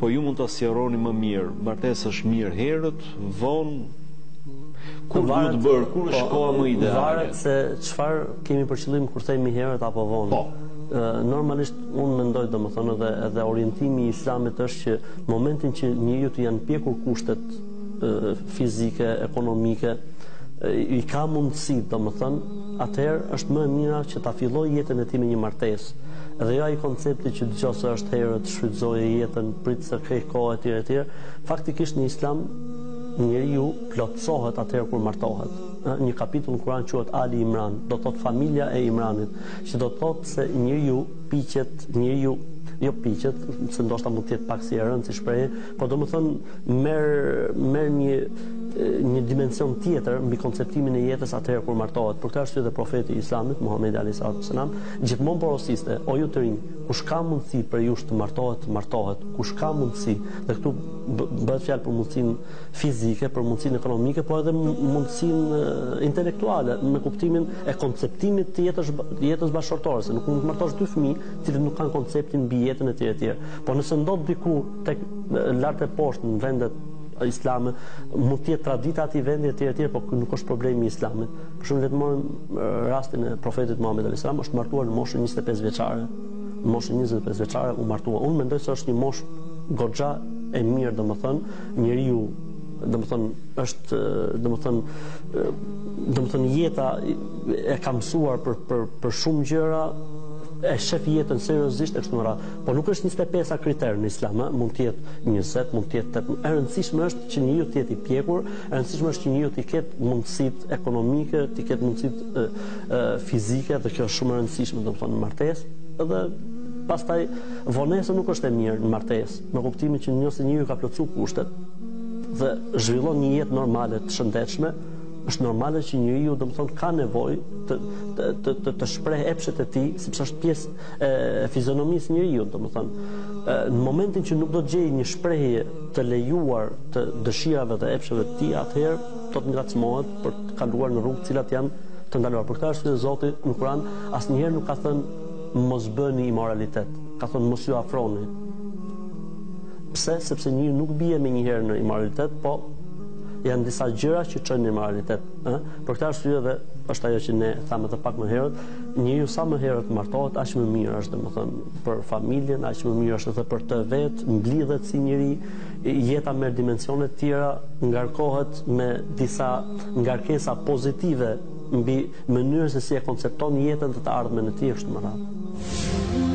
Po ju mund ta sqaroni më mirë, martesa është mirë herët, vonë, kur duhet të bëhet, kur është po, koha më ideale. Varet se çfarë kemi për qëllim kur themi herët apo vonë. Po. Normalisht Unë mendoj domethënë edhe edhe orientimi i Islamit është që në momentin që njeriut i janë pjekur kushtet e, fizike, ekonomike, e, i ka mundësi domethënë atëherë është më e mira që ta fillojë jetën e tij me një martesë. Dhe jo ai koncepti që dëgjon se është herët, shfrytëzoje jetën, prit se ke kohë etj etj. Faktikisht në Islam njeriu plotësohet atëherë kur martohet. Një kapitull në Kur'an quhet Ali Imran, do të thotë familja e Imranit, që do të thotë se njeriu piqet, njeriu jo piqet, se ndoshta mund të jetë pak si e rëndë si shprehje, por domethënë merr merr një një dimension tjetër mbi konceptimin e jetës atëherë kur martohet. Për këtë arsye dhe profeti i Islamit, Muhamedi alejhi salatu ue selam, gjithmonë porosiste, o ju të rinj, kush ka mundësi prej jush të martohet, të martohet, kush ka mundësi. Dhe këtu bëhet fjalë për mundësinë fizike, për mundësinë ekonomike, por edhe mundësinë intelektuale, me kuptimin e konceptimit të jetës, jetës bashkëshortore, se nuk mund të martosh dy fëmijë, të cilët nuk kanë konceptin mbi jetën etj etj. Po nëse ndodh diku tek lart e poshtë në vendet islame, mund të jetë tradita e atij vendi etj etj, por nuk është problemi i islamit. Për shembull, le të marrim rastin e profetit Muhamed alejhi selam, është martuar në moshën 25 vjeçare. Në moshën 25 vjeçare u martua. Unë mendoj se është një moshë goxha e mirë, domethënë, njeriu domethënë është domethënë domethënë jeta e ka mësuar për, për, për shumë gjëra e shef jetën seriozisht e kështu me radhë. Po nuk është 25-a kriter në Islam, mund të jetë 20, mund të jetë 8. E rëndësishme është që njeriu të jetë i pjekur, e rëndësishme është që njeriu të ketë mundësitë ekonomike, të ketë mundësitë fizike dhe kjo është shumë e rëndësishme domethënë në martesë. Edhe pastaj vonesa nuk është e mirë në martesë. me kuptimin që nëse njeriu ka plotësuar kushtet dhe zhvillon një jetë normale të shëndetshme, është normale që njeriu domthon ka nevojë të të të të, të shprehë epshet e tij, sepse është pjesë e, e fizionomisë së njeriut, domethënë. Në momentin që nuk do të gjejë një shprehje të lejuar të dëshirave dhe epsheve të tij, atëherë do të ngacmohet për të kaluar në rrugë të cilat janë të ndaluara. Për këtë arsye Zoti në Kur'an asnjëherë nuk ka thënë Mos bëni imoralitet. Ka thënë mos ju afroni. Pse? Sepse njeriu nuk bie menjëherë në imoralitet, po janë disa gjëra që çojnë në imoralitet. Ë? Për këtë arsye dhe është ajo që ne thamë edhe pak më herët, njeriu sa më herët martohet, aq më mirë është, domethënë, për familjen, aq më mirë është edhe për të vetë, mblidhet si njeri, jeta merr dimensione të tjera, ngarkohet me disa ngarkesa pozitive mbi mënyrën se si e koncepton jetën dhe të ardhmen e tij e kështu me radhë.